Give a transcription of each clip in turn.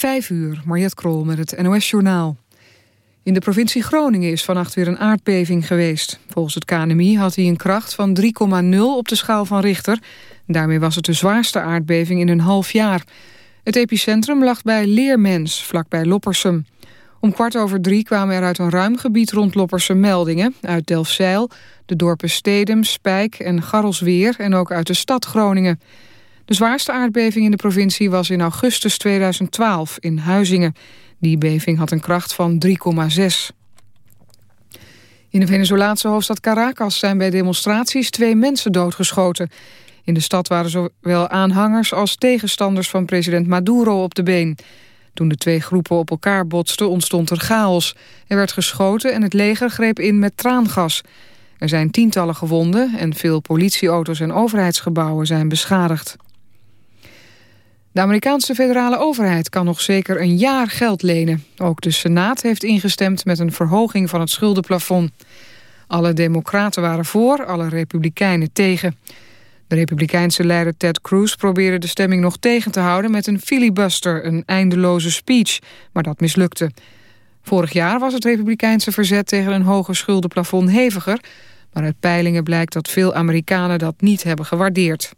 Vijf uur, Mariette Krol met het NOS-journaal. In de provincie Groningen is vannacht weer een aardbeving geweest. Volgens het KNMI had hij een kracht van 3,0 op de schaal van Richter. Daarmee was het de zwaarste aardbeving in een half jaar. Het epicentrum lag bij Leermens, vlakbij Loppersum. Om kwart over drie kwamen er uit een ruim gebied rond Loppersum meldingen... uit Delfzijl, de dorpen Stedem, Spijk en Garrelsweer... en ook uit de stad Groningen... De zwaarste aardbeving in de provincie was in augustus 2012 in Huizingen. Die beving had een kracht van 3,6. In de Venezolaanse hoofdstad Caracas zijn bij demonstraties twee mensen doodgeschoten. In de stad waren zowel aanhangers als tegenstanders van president Maduro op de been. Toen de twee groepen op elkaar botsten ontstond er chaos. Er werd geschoten en het leger greep in met traangas. Er zijn tientallen gewonden en veel politieauto's en overheidsgebouwen zijn beschadigd. De Amerikaanse federale overheid kan nog zeker een jaar geld lenen. Ook de Senaat heeft ingestemd met een verhoging van het schuldenplafond. Alle democraten waren voor, alle republikeinen tegen. De republikeinse leider Ted Cruz probeerde de stemming nog tegen te houden... met een filibuster, een eindeloze speech, maar dat mislukte. Vorig jaar was het republikeinse verzet tegen een hoger schuldenplafond heviger... maar uit peilingen blijkt dat veel Amerikanen dat niet hebben gewaardeerd.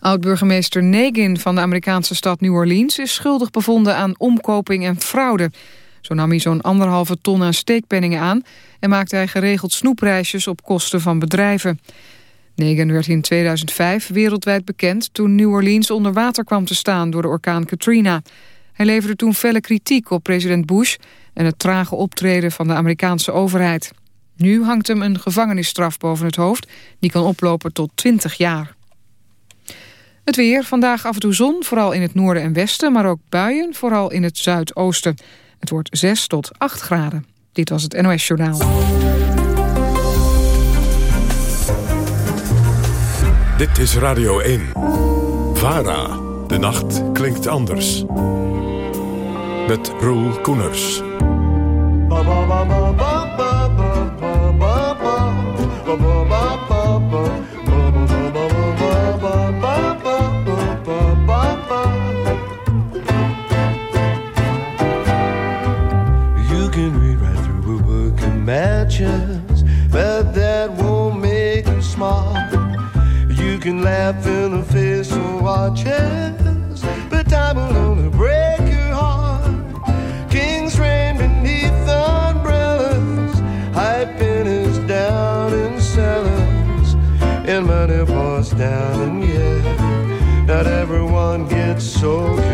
Oud-burgemeester Negin van de Amerikaanse stad New Orleans... is schuldig bevonden aan omkoping en fraude. Zo nam hij zo'n anderhalve ton aan steekpenningen aan... en maakte hij geregeld snoepreisjes op kosten van bedrijven. Negin werd in 2005 wereldwijd bekend... toen New Orleans onder water kwam te staan door de orkaan Katrina. Hij leverde toen felle kritiek op president Bush... en het trage optreden van de Amerikaanse overheid. Nu hangt hem een gevangenisstraf boven het hoofd... die kan oplopen tot 20 jaar. Het weer, vandaag af en toe zon, vooral in het noorden en westen... maar ook buien, vooral in het zuidoosten. Het wordt 6 tot 8 graden. Dit was het NOS Journaal. Dit is Radio 1. VARA. De nacht klinkt anders. Met Roel Koeners. Laugh in the face of watches, but time will only break your heart. Kings reign beneath umbrellas, high pennies down in cellars, and money pours down, and yeah, not everyone gets soaking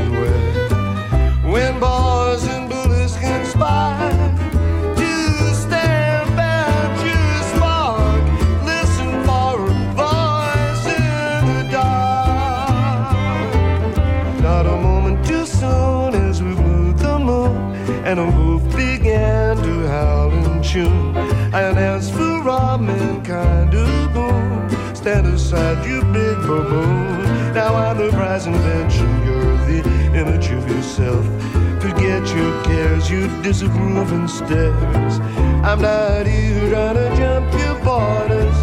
baboon. Now I'm the prize invention, you're the image of yourself. Forget your cares, you disapproving stares. I'm not here trying to jump your borders.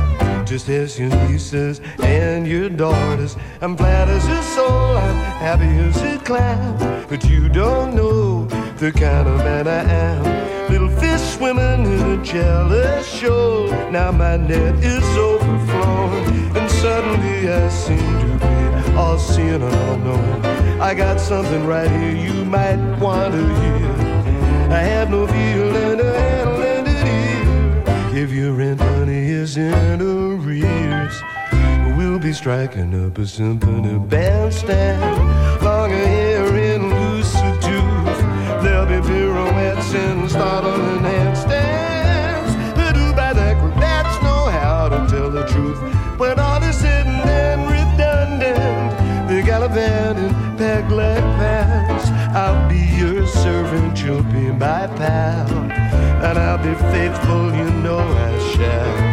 Just as your nieces and your daughters. I'm flat as a soul, I'm happy as a clown. But you don't know the kind of man I am. Little fish swimming in a jealous shoal. Now my net is overflowing, and suddenly I seem to be all seeing and all knowing. I got something right here you might want to hear. I have no feeling to handle it here. If your rent money is in arrears, we'll be striking up a symphony bandstand. Long hair in loose Be pirouettes and startling handstands. The do bad acrobats know how to tell the truth. When all is said and redundant, the gallivant in peg leg pants. I'll be your servant, you'll be my pal. And I'll be faithful, you know I shall.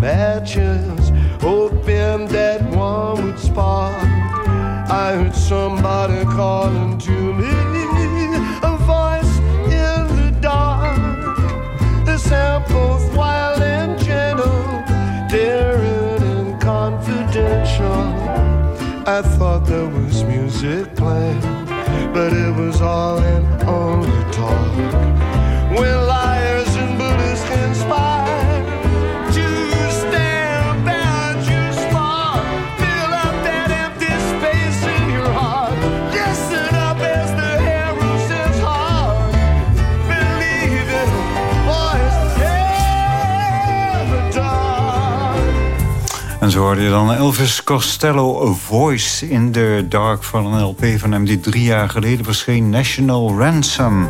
Matches, hoping that one would spark. I heard somebody calling hoorde je dan Elvis Costello, A Voice in the Dark... van een LP van hem die drie jaar geleden verscheen, National Ransom.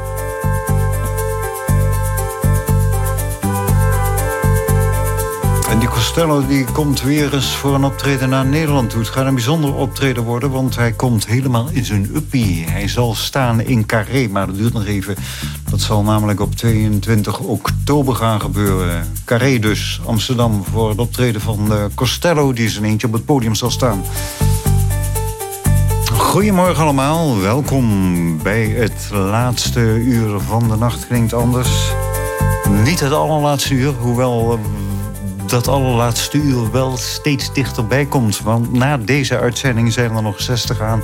Costello die komt weer eens voor een optreden naar Nederland toe. Het gaat een bijzonder optreden worden, want hij komt helemaal in zijn uppie. Hij zal staan in Carré, maar dat duurt nog even. Dat zal namelijk op 22 oktober gaan gebeuren. Carré dus, Amsterdam, voor het optreden van eh, Costello... die zijn eentje op het podium zal staan. Goedemorgen allemaal, welkom bij het laatste uur van de nacht klinkt anders. Niet het allerlaatste uur, hoewel eh, dat allerlaatste uur wel steeds dichterbij komt. Want na deze uitzending zijn er nog 60 aan.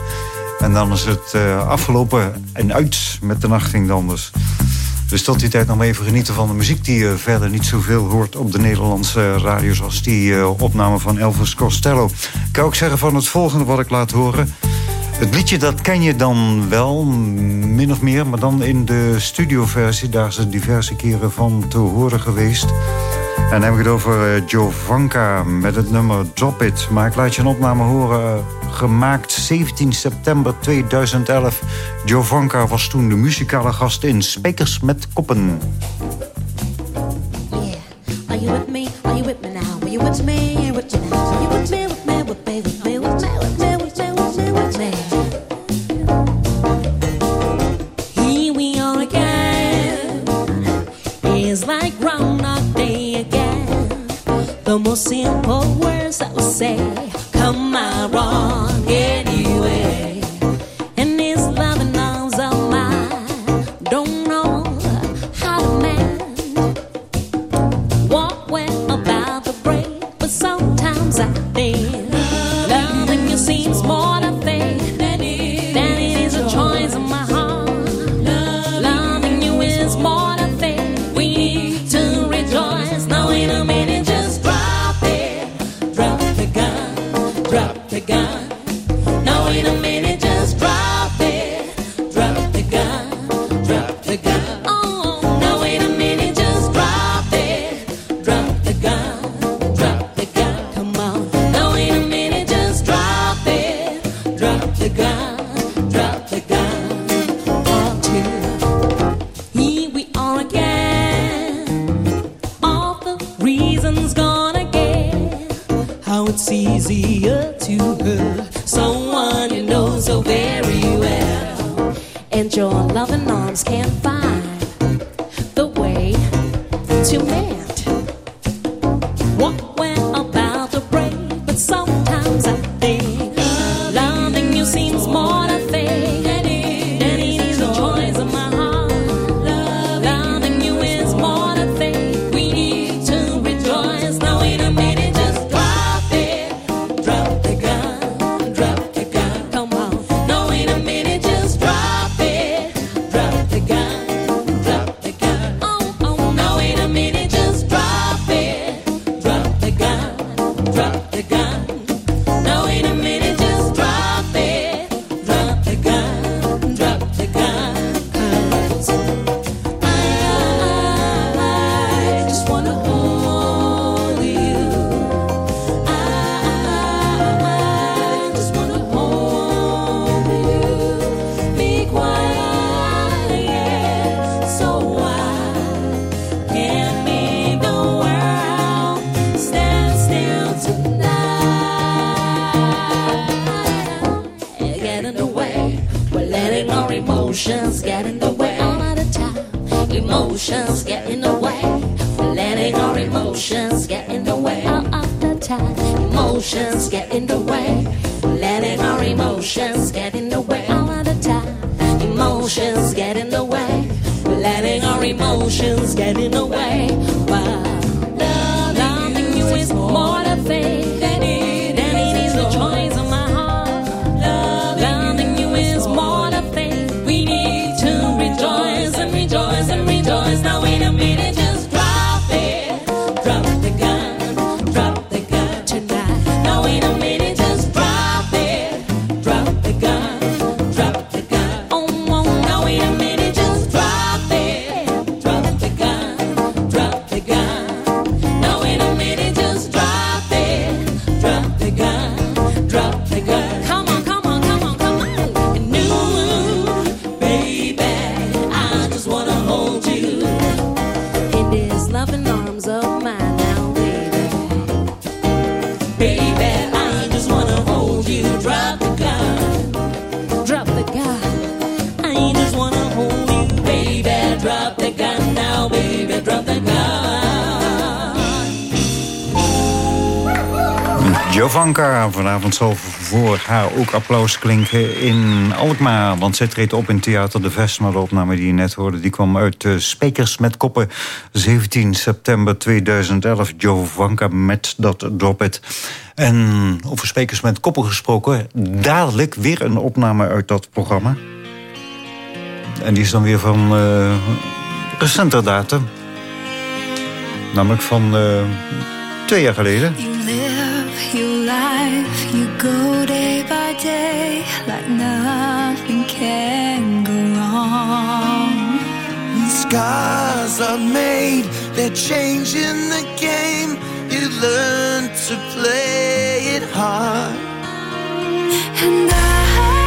En dan is het eh, afgelopen en uit met de nacht klinkt anders. Dus tot die tijd nog even genieten van de muziek... die je verder niet zoveel hoort op de Nederlandse radio... zoals die eh, opname van Elvis Costello. Ik kan ook zeggen van het volgende wat ik laat horen... Het liedje dat ken je dan wel, min of meer... maar dan in de studioversie. Daar het diverse keren van te horen geweest. En dan heb ik het over eh, Jovanka met het nummer Drop It. Maar ik laat je een opname horen, eh, gemaakt 17 september 2011. Jovanka was toen de muzikale gast in Spekers met Koppen. Yeah. Are you with me? Are you with me now? Are you with me? Are you? With me? The most simple words I would say come out wrong Jovanka. Vanavond zal voor haar ook applaus klinken in Alkmaar. Want zij treedt op in Theater De Vest. Maar de opname die je net hoorde, die kwam uit uh, Spekers met Koppen. 17 september 2011. Jovanka met dat Drop It. En over Spekers met Koppen gesproken. Dadelijk weer een opname uit dat programma. En die is dan weer van uh, recenter datum. Namelijk van eh, twee jaar geleden. life, you go day by day like nothing can go wrong. Scars are made, they're changing the game. You learn to play it hard. And I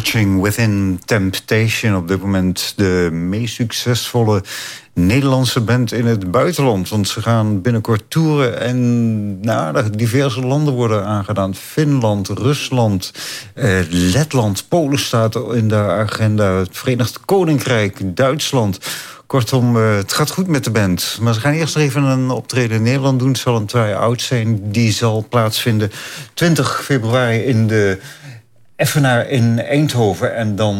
watching Within Temptation. Op dit moment de meest succesvolle Nederlandse band in het buitenland. Want ze gaan binnenkort toeren en nou, diverse landen worden aangedaan. Finland, Rusland, eh, Letland, Polen staat in de agenda. Het Verenigd Koninkrijk, Duitsland. Kortom, eh, het gaat goed met de band. Maar ze gaan eerst even een optreden in Nederland doen. Het zal een try-out zijn. Die zal plaatsvinden 20 februari in de Effenaar in Eindhoven. En dan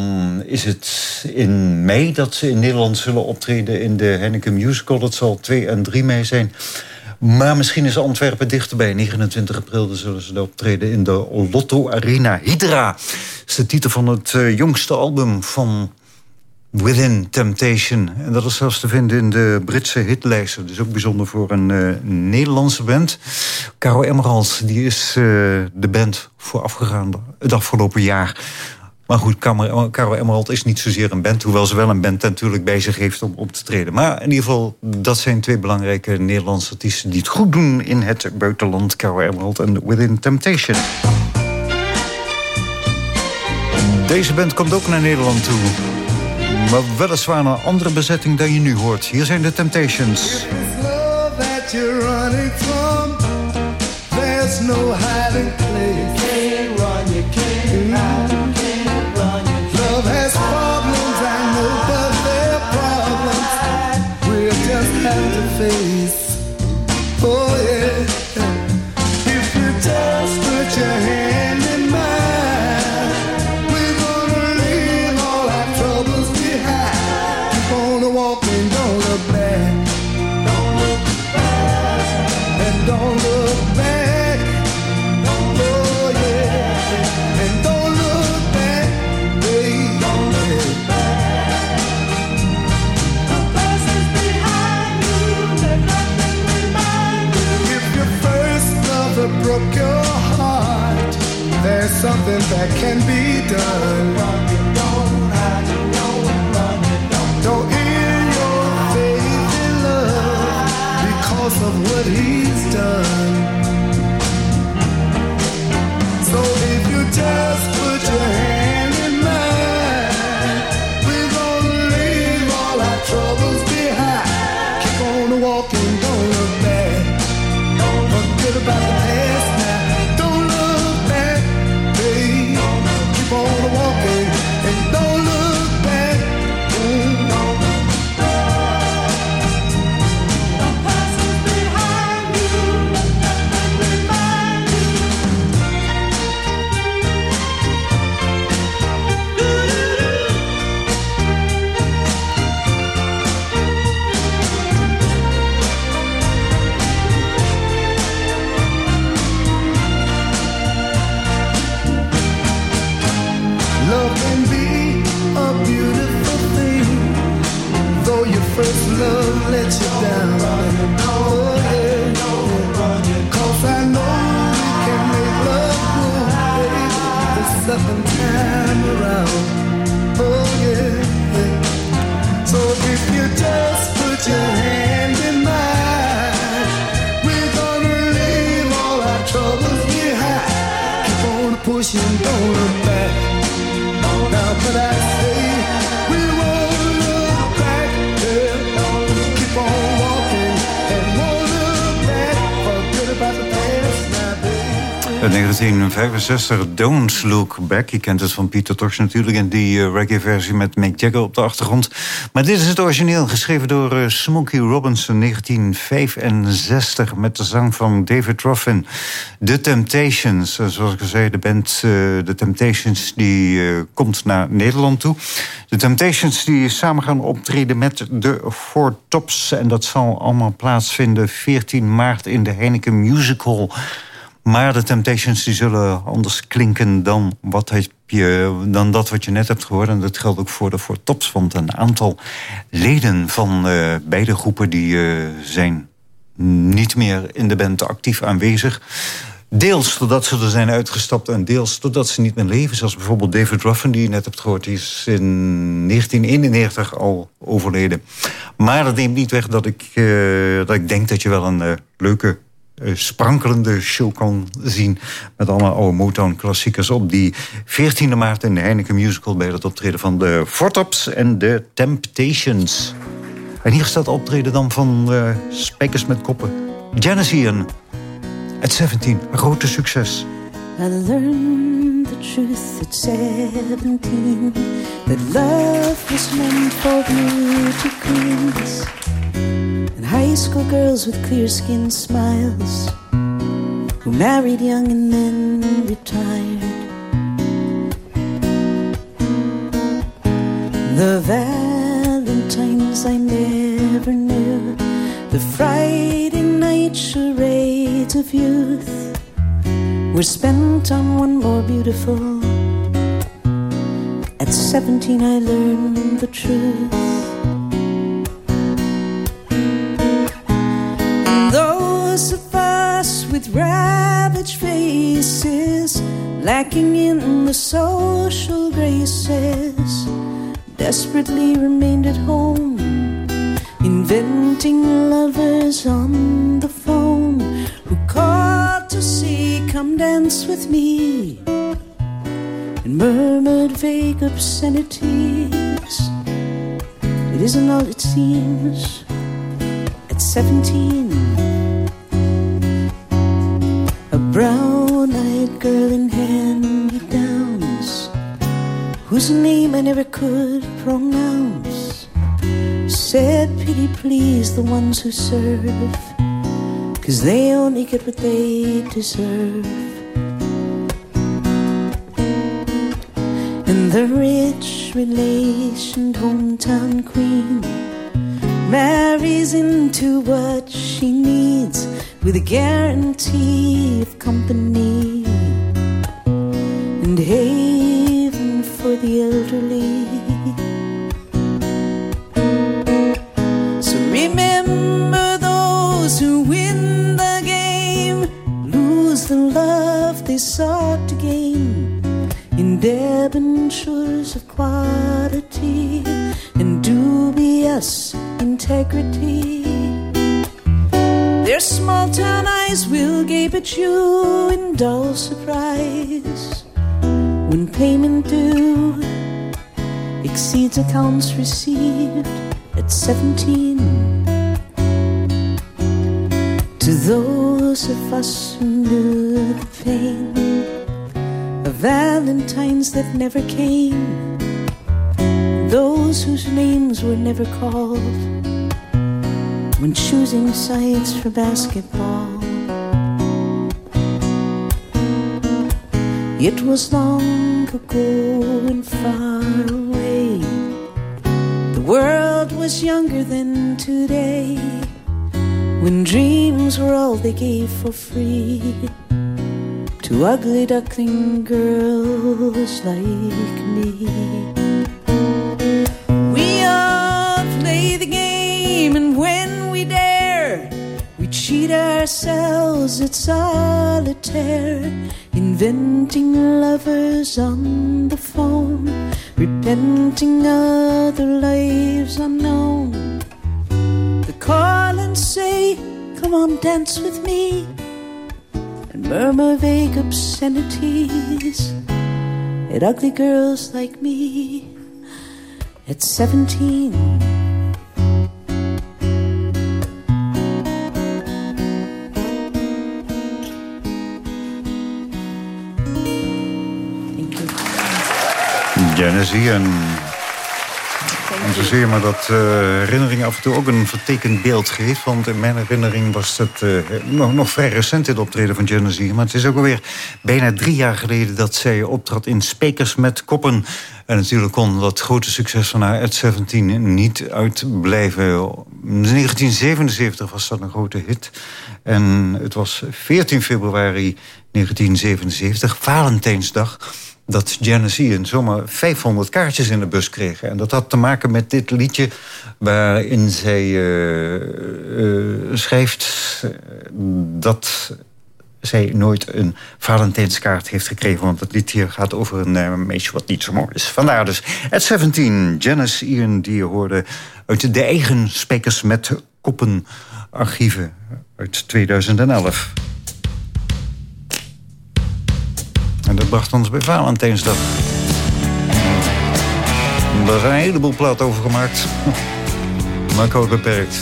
is het in mei dat ze in Nederland zullen optreden... in de Henneke Musical. Dat zal 2 en 3 mei zijn. Maar misschien is Antwerpen dichterbij. 29 april zullen ze optreden in de Lotto Arena. Hydra is de titel van het uh, jongste album van Within Temptation. En dat is zelfs te vinden in de Britse hitlijsten. Dus ook bijzonder voor een uh, Nederlandse band. Caro Emerald, die is uh, de band voorafgegaan het afgelopen jaar. Maar goed, Caro Emerald is niet zozeer een band... hoewel ze wel een band natuurlijk bij zich heeft om op te treden. Maar in ieder geval, dat zijn twee belangrijke Nederlandse artiesten... die het goed doen in het buitenland. Caro Emerald en Within Temptation. Deze band komt ook naar Nederland toe. Maar weliswaar een andere bezetting dan je nu hoort. Hier zijn de Temptations. 1965, Don't Look Back. Je kent het van Peter Tosh natuurlijk... en die eh, reggae-versie met Mick Jagger op de achtergrond. Maar dit is het origineel, geschreven door eh, Smokey Robinson... 1965, met de zang van David Ruffin. The Temptations, eh, zoals ik al zei, de band The Temptations... die komt naar Nederland toe. De Temptations die samen gaan optreden met de Four Tops... en dat zal allemaal plaatsvinden 14 maart in de Heineken Music Hall... Maar de Temptations die zullen anders klinken dan, wat heb je, dan dat wat je net hebt gehoord. En dat geldt ook voor de voor tops. Want een aantal leden van eh, beide groepen die, eh, zijn niet meer in de band actief aanwezig. Deels doordat ze er zijn uitgestapt en deels doordat ze niet meer leven. Zoals bijvoorbeeld David Ruffin, die je net hebt gehoord. Die is in 1991 al overleden. Maar dat neemt niet weg dat ik, eh, dat ik denk dat je wel een leuke sprankelende show kan zien. Met allemaal oude Motown-klassiekers op die 14e maart in de Heineken Musical... bij het optreden van de Fortops en de Temptations. En hier staat optreden dan van uh, Spijkers met Koppen. Genesis at 17, een grote succes. I learned the truth at 17 That love was meant for queens And high school girls with clear skin smiles Who married young and then retired The Valentines I never knew The Friday night charades of youth were spent on one more beautiful. At 17, I learned the truth. Ravaged faces, lacking in the social graces, desperately remained at home, inventing lovers on the phone who called to see, come dance with me, and murmured vague obscenities. It isn't all it seems. At 17, brown eyed girl in hand me downs, whose name I never could pronounce, said, Pity please the ones who serve Cause they only get what they deserve. And the rich relationed hometown queen marries into what she needs with a guarantee company us who knew the pain of Valentines that never came, those whose names were never called when choosing sides for basketball. It was long ago and far away. The world was younger than today. When dreams were all they gave for free to ugly duckling girls like me. We all play the game, and when we dare, we cheat ourselves at solitaire, inventing lovers on the phone, repenting other lives unknown. Come on, dance with me, and murmur vague obscenities at ugly girls like me at 17. Thank you. Genesis en... En zozeer maar dat uh, herinnering af en toe ook een vertekend beeld geeft. Want in mijn herinnering was het uh, nog, nog vrij recent dit optreden van Genesis. Maar het is ook alweer bijna drie jaar geleden dat zij optrad in Spekers met Koppen. En natuurlijk kon dat grote succes van haar at 17 niet uitblijven. In 1977 was dat een grote hit. En het was 14 februari 1977, Valentijnsdag dat en zomaar 500 kaartjes in de bus kregen. En dat had te maken met dit liedje waarin zij uh, uh, schrijft dat zij nooit een Valentijnskaart heeft gekregen. Want het liedje gaat over een meisje wat niet zo mooi is. Vandaar dus at 17, Janice Ian, die hoorde uit de eigen Spijkers met Koppen archieven. uit 2011. En dat bracht ons bij Valentijnsdag. Daar zijn een heleboel platen over gemaakt. Maar ik ook beperkt.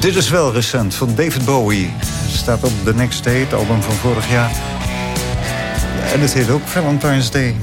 Dit is wel recent, van David Bowie. Het staat op The Next Day, het album van vorig jaar. En het heet ook Valentine's Day.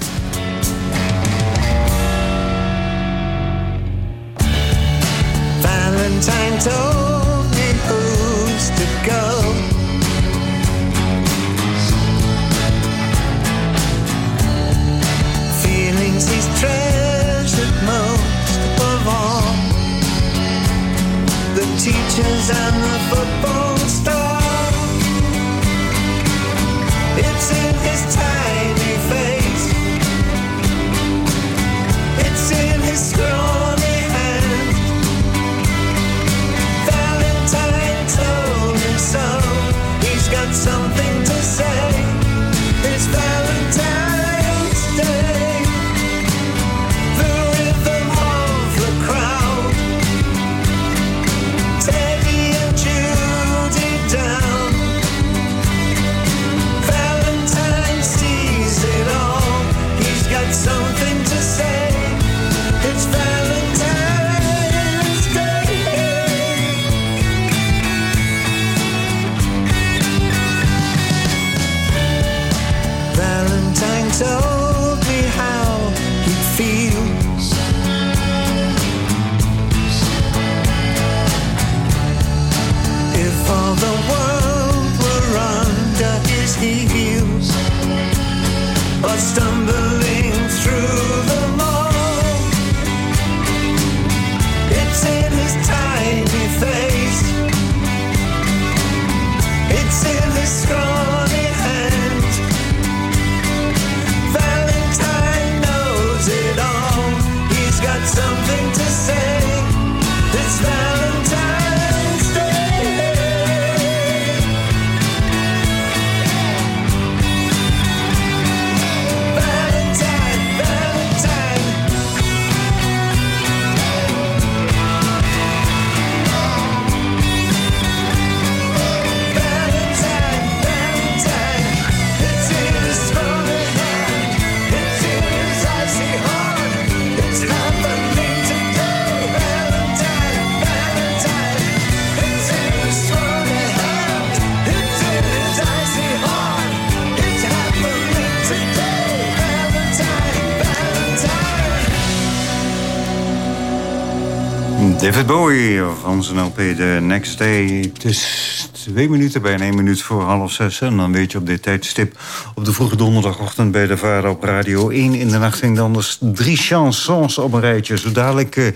David Bowie van zijn LP The Next Day. Het is twee minuten, bijna één minuut voor half zes. En dan weet je op dit tijdstip op de vroege donderdagochtend... bij de Vader op Radio 1 in de nacht ging dan anders drie chansons op een rijtje. Zo dadelijk eh,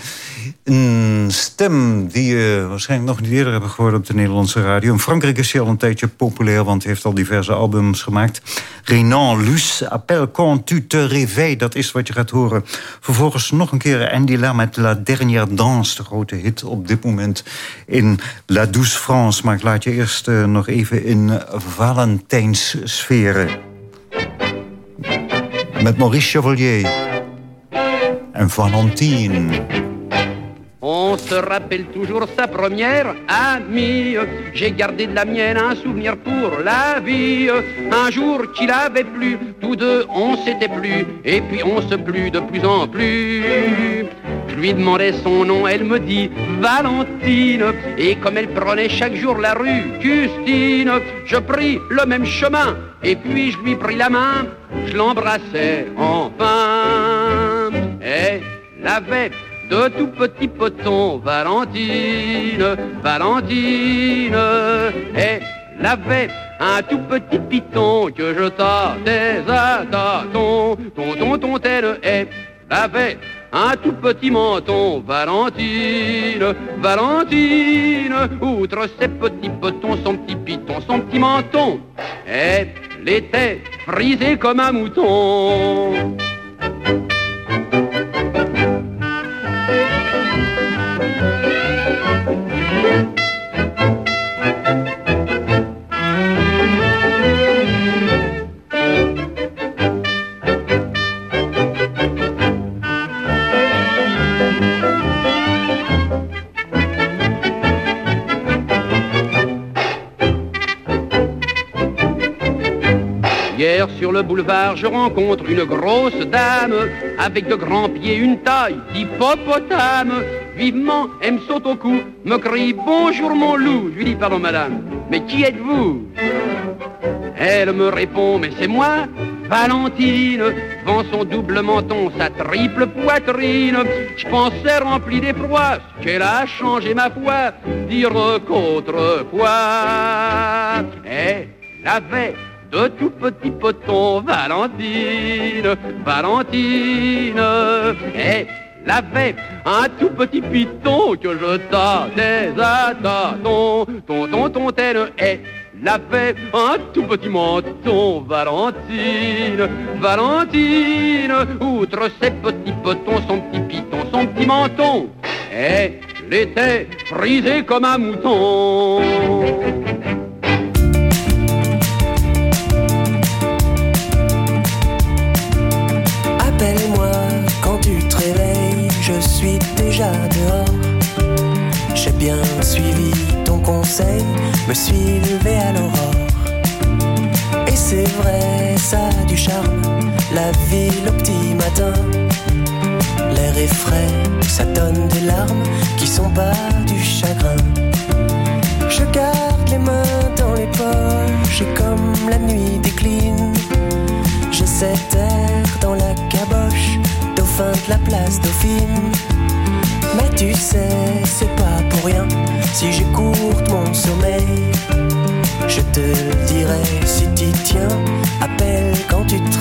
een stem die je waarschijnlijk nog niet eerder hebben gehoord... op de Nederlandse radio. In Frankrijk is hij al een tijdje populair... want hij heeft al diverse albums gemaakt. Renan Luce, Appel quand tu te réveilles. Dat is wat je gaat horen. Vervolgens nog een keer Andy La met La Dernière Danse. De grote hit op dit moment in La Douce France. Maar ik laat je eerst eh, nog even in Valentijnssferen. Met Maurice Chevalier. En Valentine. On se rappelle toujours sa première amie. J'ai gardé de la mienne un souvenir pour la vie. Un jour qu'il avait plu, tous deux on s'était plu, et puis on se plut de plus en plus. Je lui demandais son nom, elle me dit Valentine. Et comme elle prenait chaque jour la rue Justine, je pris le même chemin, et puis je lui pris la main, je l'embrassais enfin. Elle avait de tout petits potons, Valentine, Valentine. Elle avait un tout petit piton que je tâtais à tâtons, tonton, tontelle, elle avait un tout petit menton, Valentine, Valentine. Outre ses petits potons, son petit piton, son petit menton, elle était frisée comme un mouton. Boulevard, je rencontre une grosse dame avec de grands pieds, une taille d'hippopotame. Vivement, elle me saute au cou, me crie bonjour mon loup. Je lui dis pardon madame, mais qui êtes-vous? Elle me répond mais c'est moi, Valentine, devant son double menton, sa triple poitrine. Je pensais rempli d'effroi, qu'elle a changé ma foi, dire qu'autrefois, elle avait de tout petits potons, Valentine, Valentine, elle avait un tout petit piton que je tâtais à tâtons, ton, ton, ton, telle l'avait un tout petit menton, Valentine, Valentine, outre ses petits potons, son petit piton, son petit menton, elle était frisée comme un mouton. Dehors. J'ai bien suivi ton conseil, me suis levé à l'aurore. Et c'est vrai, ça a du charme, la ville au petit matin. L'air est frais, ça donne des larmes qui sont pas du chagrin. Je garde les mains dans les poches et comme la nuit décline, j'ai cet air dans la caboche, dauphin de la place dauphine. C'est pas pour rien si j'écoute mon sommeil. Je te dirai si tu tiens, appelle quand tu te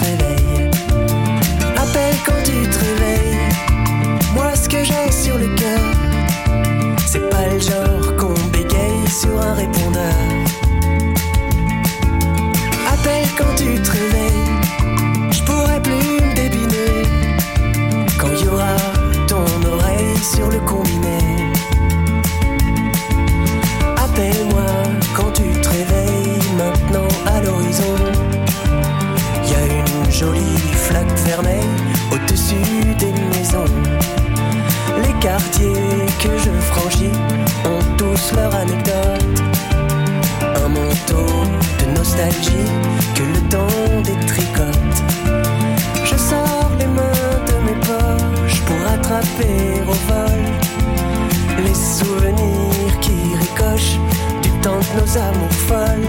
ont tous leur anecdote. Un manteau de nostalgie que le temps détricote. Je sors les mains de mes poches pour attraper au vol les souvenirs qui ricochent du temps de nos amours folles.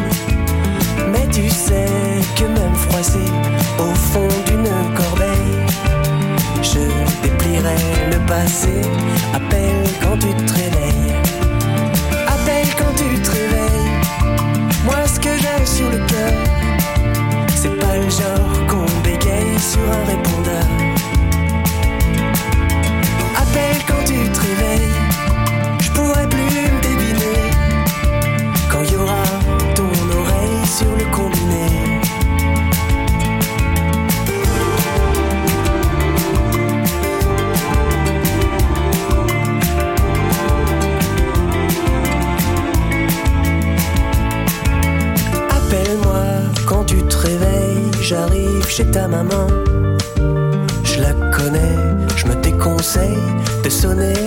Mais tu sais que même froissé au fond d'une corbeille, je déplierai le passé. Appelle quand tu te réveilles. Appelle quand tu te réveilles. Moi, ce que j'ai sur le cœur, c'est pas le genre qu'on bégaye sur un répondeur. Maman. Je la connais, je me déconseille de sonner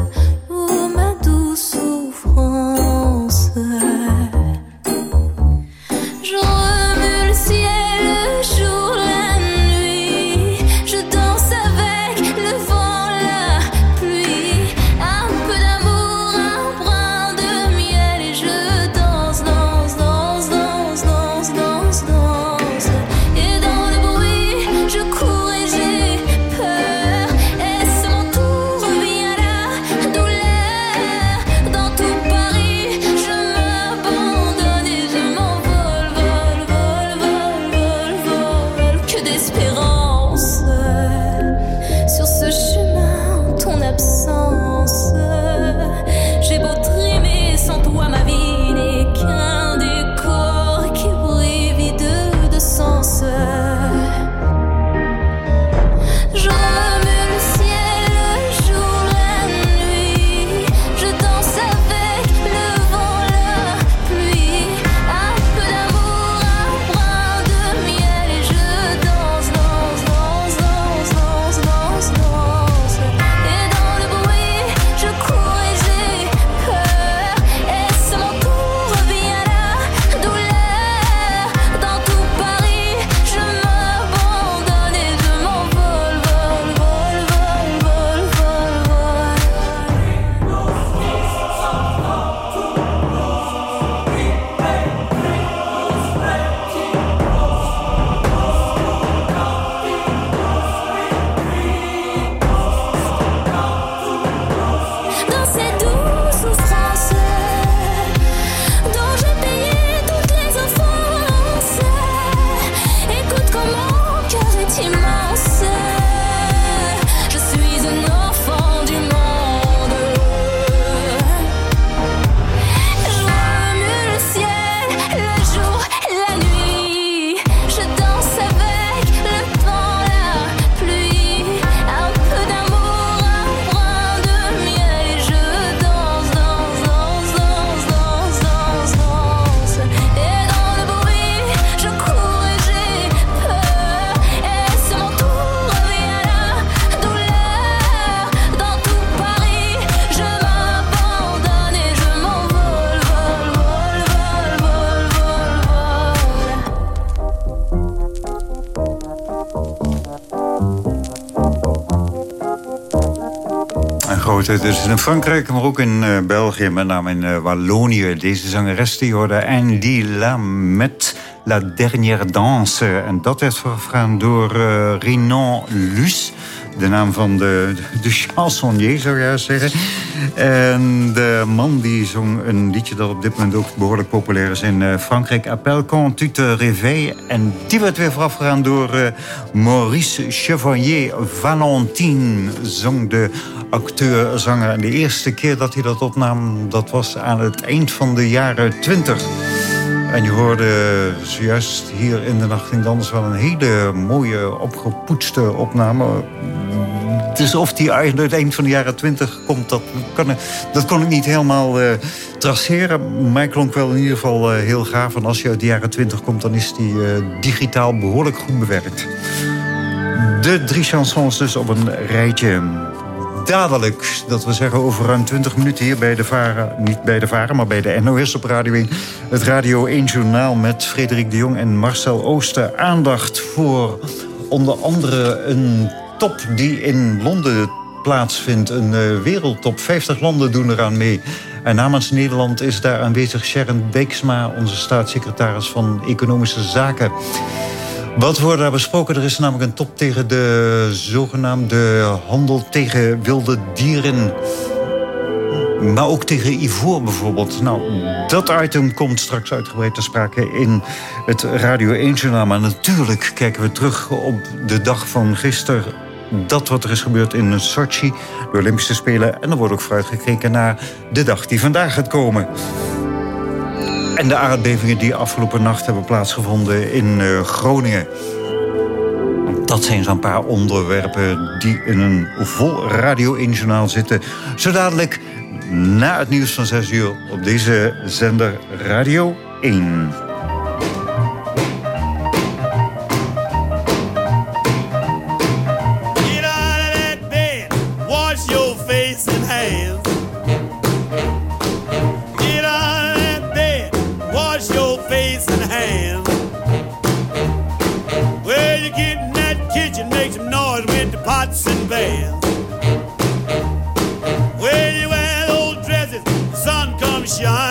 Oh ma douce souffrance. Je Dus in Frankrijk, maar ook in eh, België, met name in eh, Wallonië. Deze zangeres die hoorde Andy Lam met La Dernière Danse. En dat werd voorafgaan door Renan Luce. De naam van de, de, chansonnier, zou je zeggen. En de man die zong een liedje dat op dit moment ook behoorlijk populair is in Frankrijk. Appel quand tu te réveilles. En die werd weer voorafgegaan door Maurice Chevalier. Valentine zong de acteur-zanger. En de eerste keer dat hij dat opnam, dat was aan het eind van de jaren twintig. En je hoorde zojuist hier in de Nacht Klinkt Anders wel een hele mooie opgepoetste opname. Dus of die uit het eind van de jaren twintig komt, dat, kan, dat kon ik niet helemaal eh, traceren. Maar klonk wel in ieder geval eh, heel gaaf. En als je uit de jaren twintig komt, dan is die eh, digitaal behoorlijk goed bewerkt. De drie chansons dus op een rijtje. Dadelijk, dat we zeggen over ruim 20 minuten hier bij de Varen. Niet bij de Varen, maar bij de NOS op Radio 1. Het Radio 1 Journaal met Frederik de Jong en Marcel Ooster. Aandacht voor onder andere een top die in Londen plaatsvindt. Een eh, wereldtop. 50 landen doen eraan mee. En namens Nederland is daar aanwezig Sharon Beeksma... onze staatssecretaris van Economische Zaken. Wat wordt daar besproken? Er is namelijk een top tegen de zogenaamde handel tegen wilde dieren. Maar ook tegen ivoor bijvoorbeeld. Nou, dat item komt straks uitgebreid te sprake in het Radio 1-journaal. Maar natuurlijk kijken we terug op de dag van gisteren. dat wat er is gebeurd in Sochi, de Olympische Spelen. En er wordt ook vooruitgekeken naar de dag die vandaag gaat komen. En de aardbevingen die afgelopen nacht hebben plaatsgevonden in uh, Groningen. Dat zijn zo'n paar onderwerpen die in een vol radio 1 journaal zitten. Zo dadelijk na het nieuws van 6 uur op deze zender Radio 1. shine.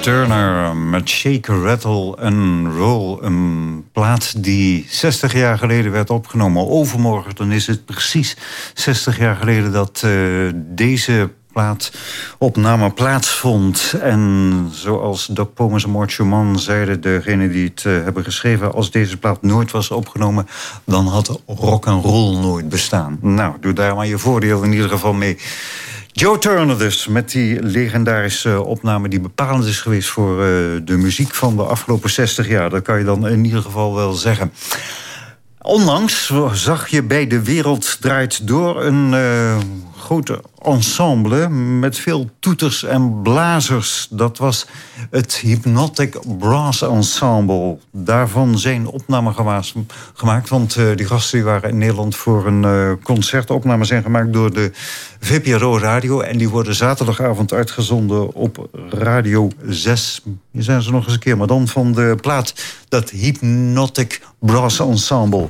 Turner met Shake, Rattle and Roll. Een plaat die 60 jaar geleden werd opgenomen. Overmorgen, dan is het precies 60 jaar geleden dat eh, deze plaatopname plaatsvond. En zoals Doc Pomus en Mort zeiden, degene die het eh, hebben geschreven... als deze plaat nooit was opgenomen, dan had rock and roll nooit bestaan. Nou, doe daar maar je voordeel in ieder geval mee. Joe Turner dus, met die legendarische eh, opname... die bepalend is geweest voor eh, de muziek van de afgelopen 60 jaar. Dat kan je dan in ieder geval wel zeggen. Onlangs zag je bij De Wereld Draait Door een uh, grote ensemble... met veel toeters en blazers. Dat was het Hypnotic Brass Ensemble. Daarvan zijn opnamen gemaakt. Want uh, die gasten waren in Nederland voor een uh, concertopname... zijn gemaakt door de VPRO Radio. En die worden zaterdagavond uitgezonden op Radio 6. Hier zijn ze nog eens een keer. Maar dan van de plaat dat Hypnotic Brass Ensemble.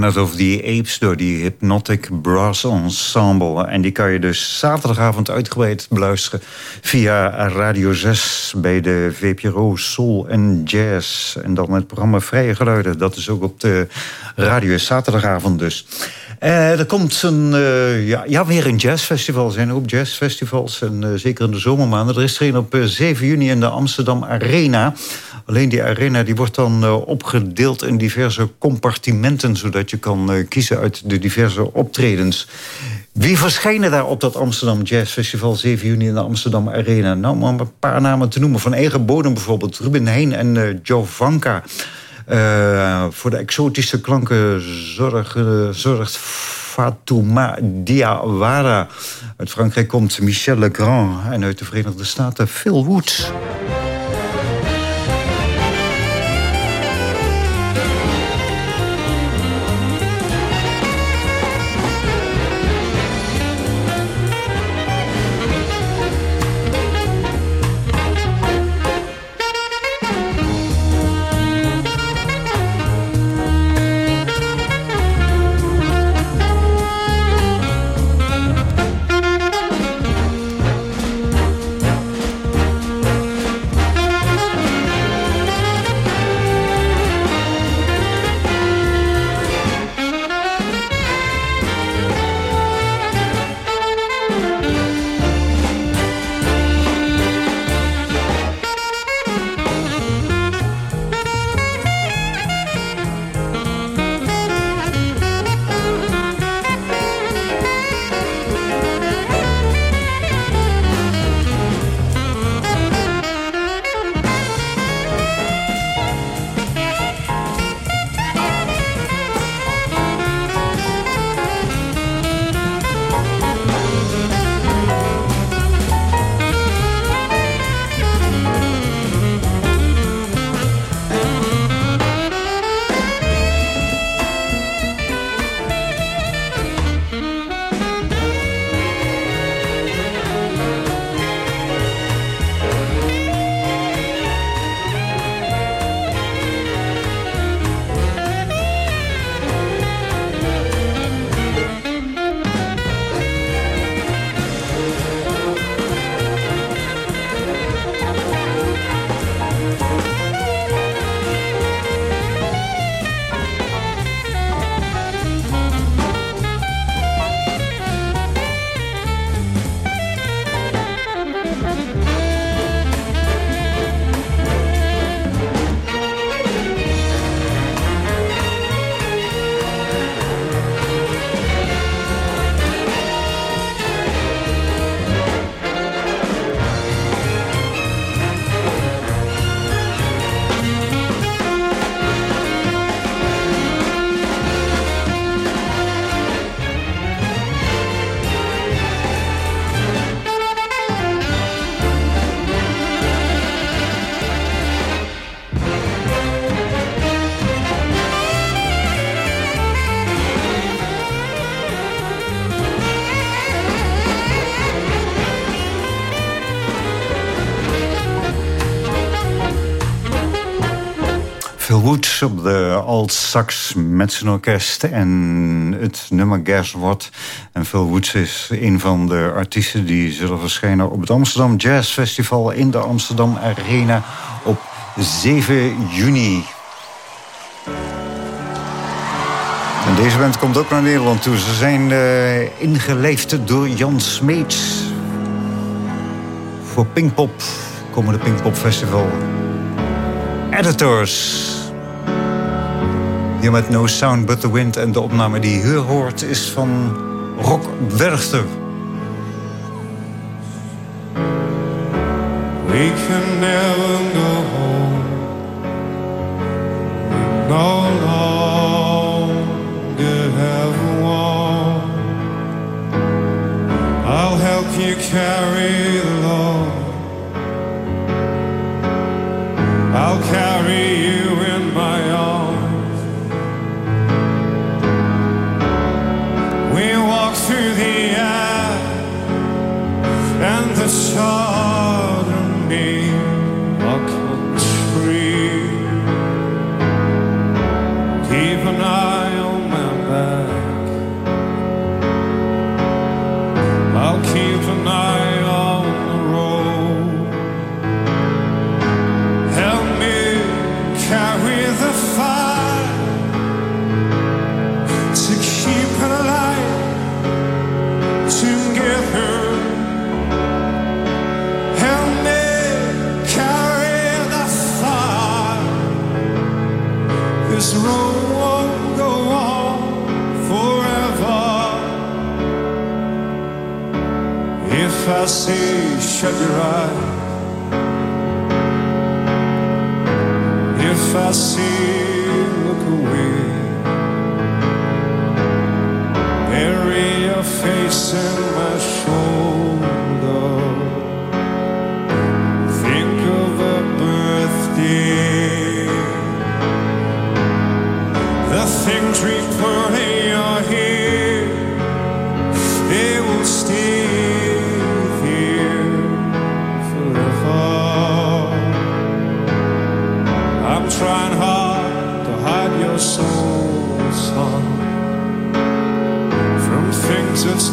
Planet of the Apes door die Hypnotic Brass Ensemble. En die kan je dus zaterdagavond uitgebreid beluisteren via Radio 6 bij de VPRO Soul en Jazz. En dan het programma Vrije Geluiden. Dat is ook op de radio zaterdagavond dus. Eh, er komt een, eh, ja, ja, weer een jazzfestival. Er zijn ook jazzfestivals, en, eh, zeker in de zomermaanden. Er is er een op 7 juni in de Amsterdam Arena. Alleen die arena die wordt dan opgedeeld in diverse compartimenten... zodat je kan kiezen uit de diverse optredens. Wie verschijnen daar op dat Amsterdam Jazz Festival 7 juni in de Amsterdam Arena? Nou, om een paar namen te noemen. Van eigen bodem bijvoorbeeld. Ruben Heijn en uh, Joe Vanka. Uh, voor de exotische klanken zorg, zorgt Fatouma Diawara. Uit Frankrijk komt Michel Legrand. En uit de Verenigde Staten Phil Woods. Op de alt sax en het nummer What. En Phil Woods is een van de artiesten die zullen verschijnen op het Amsterdam Jazz Festival in de Amsterdam Arena op 7 juni. En deze band komt ook naar Nederland toe. Ze zijn uh, ingeleefd door Jan Smeets. Voor Pinkpop, komende Pinkpop Festival. Editors. Hier met No Sound But The Wind. En de opname die je hier hoort is van Rock Werchter. We can never go home. No longer have a wall. I'll help you carry the load. I'll carry you in my I say shut your eyes, if I say look away, bury your face in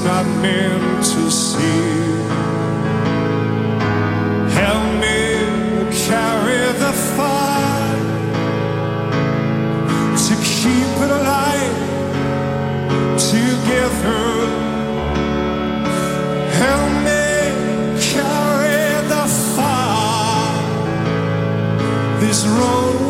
not meant to see. Help me carry the fire to keep it alive together. Help me carry the fire. This road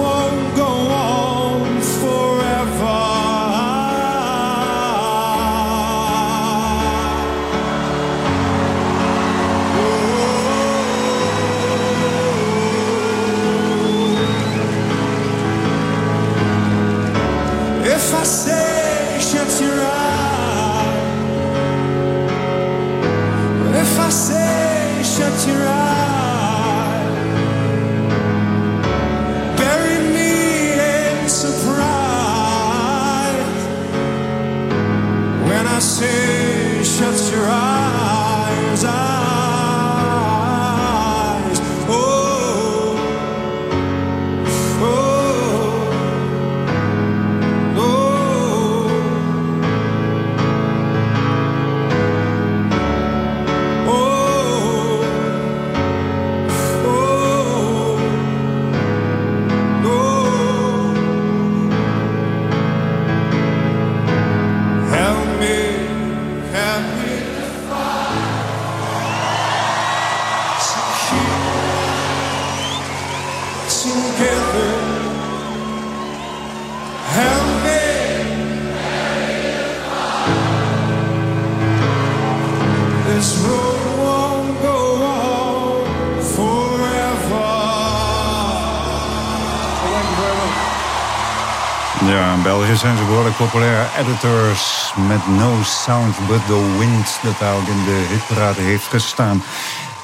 Zijn ze behoorlijk populair. Editors met No Sound But The Wind... dat daar ook in de hitparade heeft gestaan.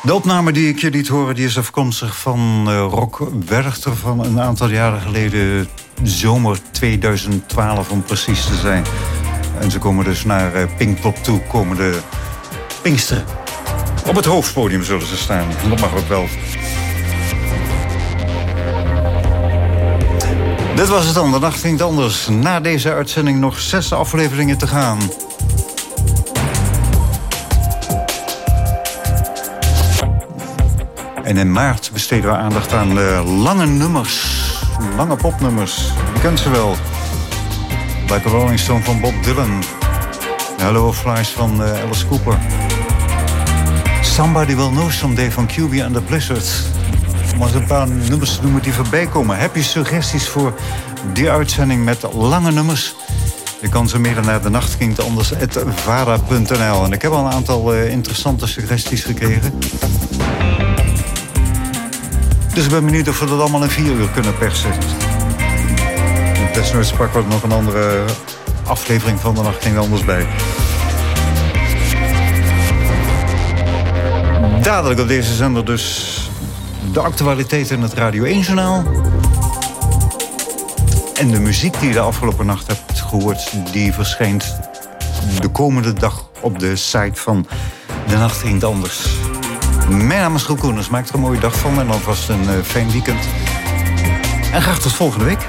De opname die ik je liet horen... die is afkomstig van uh, Rock Werchter van een aantal jaren geleden. Zomer 2012 om precies te zijn. En ze komen dus naar uh, Pinkpop toe, komende Pinkster. Op het hoofdpodium zullen ze staan. Dat mag ook wel. Dit was het dan. De nacht het anders. Na deze uitzending nog zes afleveringen te gaan. En in maart besteden we aandacht aan lange nummers. Lange popnummers. Je kent ze wel. Like Rolling Stone van Bob Dylan. Hello Flies van uh, Alice Cooper. Somebody Will Know Someday van QB and the Blizzards. Om eens een paar nummers te noemen die voorbij komen. Heb je suggesties voor die uitzending met lange nummers? Je kan ze mailen naar de nachtkind anders vara.nl. En ik heb al een aantal uh, interessante suggesties gekregen. Dus ik ben benieuwd of we dat allemaal in vier uur kunnen persen. Desnoods pakken we nog een andere aflevering van de Nacht Ging Anders bij. Dadelijk op deze zender dus de actualiteit in het Radio 1-journaal. En de muziek die je de afgelopen nacht hebt gehoord... die verschijnt de komende dag op de site van De Nacht Ging Anders. Mijn naam is Roel Koeners. Maak er een mooie dag van en alvast een uh, fijn weekend. En graag tot volgende week.